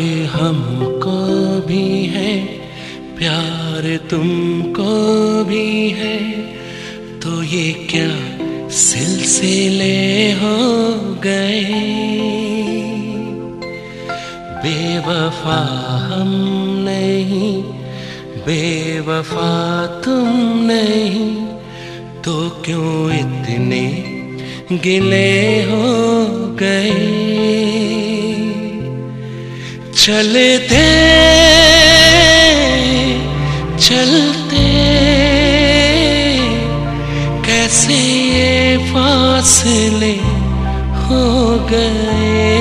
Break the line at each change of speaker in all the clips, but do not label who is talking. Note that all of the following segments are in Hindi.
है हमको भी है, प्यार तुमको भी है। तो ये क्या सिलसिले हो गए? बेवफा हम नहीं, बेवफा तुम नहीं। तो क्यों इतने गिले हो गए? चलते चलते। कैसे ये फासले हो गए?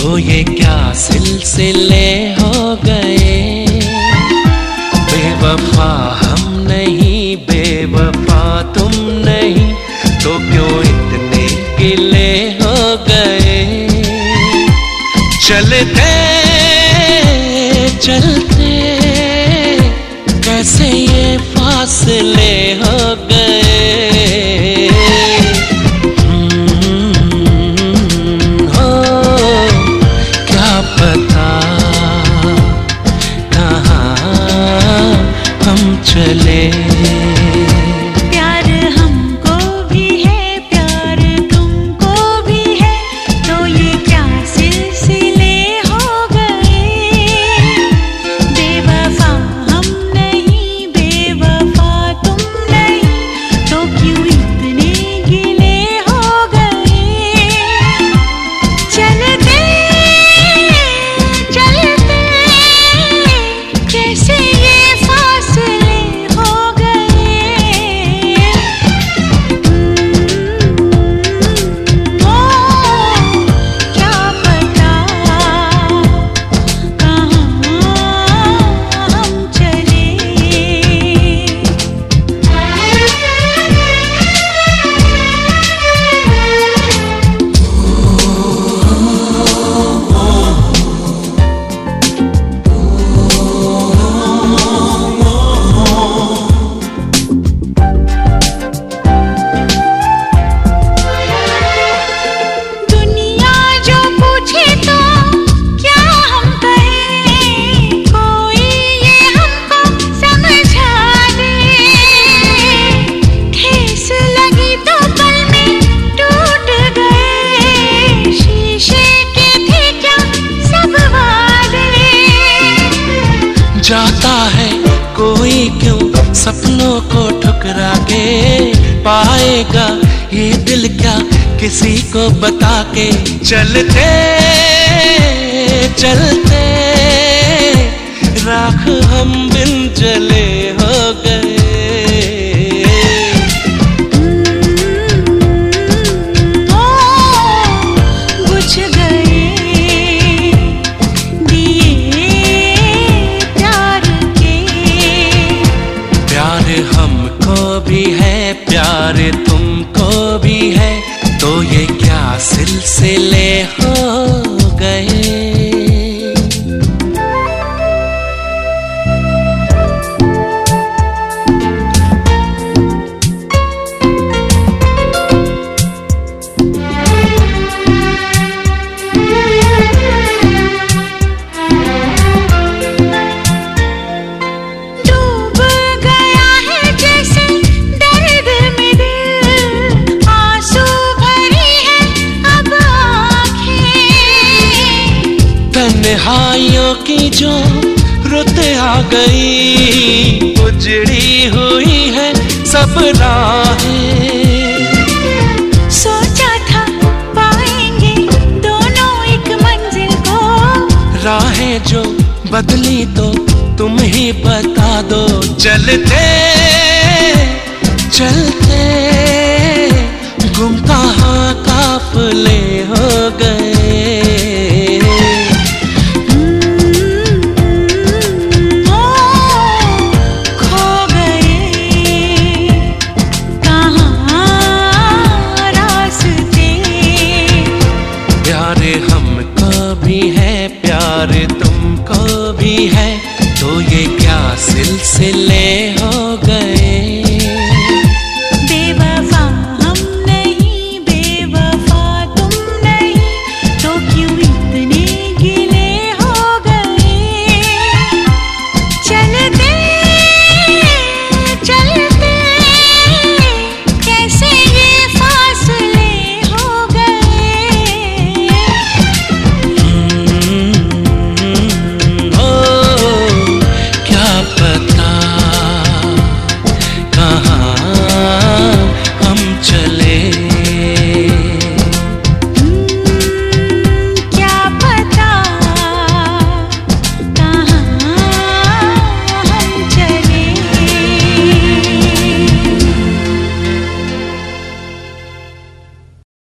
तो ये क्या सिलसिले हो गए? बेवफा हम नहीं, बेवफा तुम नहीं तो क्यों इतने गिले हो गए? चलते चलते, कैसे ये फासले हो गए? day
जाता है, कोई क्यों सपनों को ठुकरा के पाएगा? ये दिल क्या किसी को बता के? चलते चलते। तो ये क्या सिलसिले हो? तन्हाइयों की जो रुत आ गई उजड़ी हुई है सब राहें।
सोचा था पाएँगे दोनों एक मंजिल को।
राहें जो बदली तो तुम ही बता दो। चलते चलते गुम कहाँ काफले हो गए।